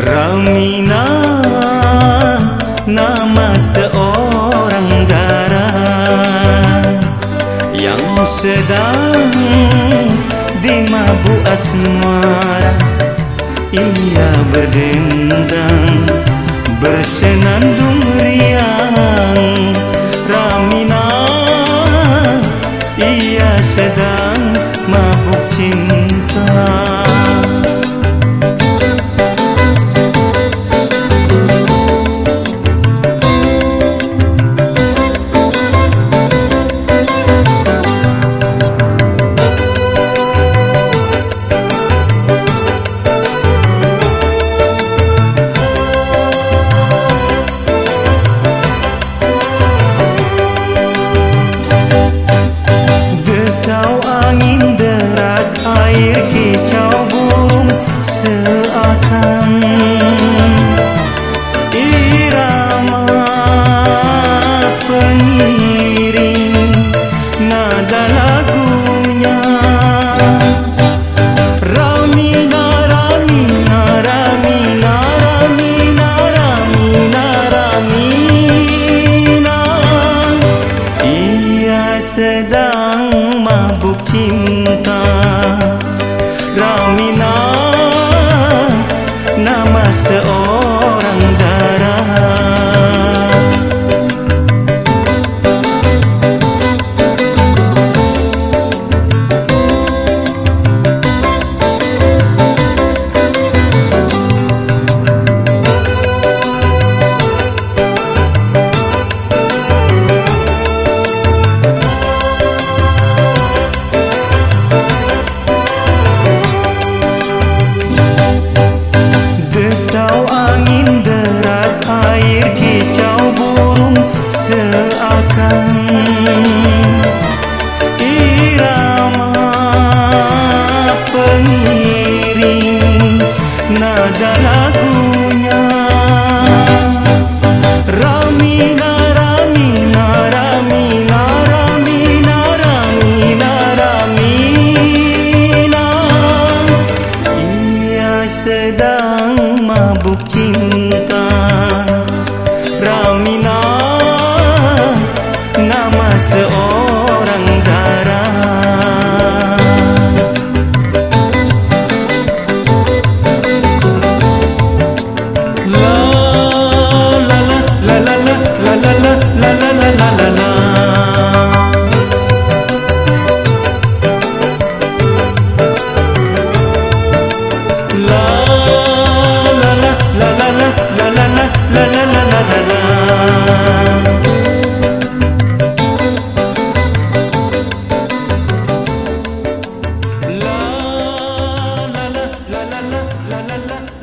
Ramina Nama seorang darah Yang sedang Dimabu asmara. Ia berdendang Bersenandung riang Oh. nada lagunya Ramina Ramina Ramina Ramina Ramina Ramina sedang てお la la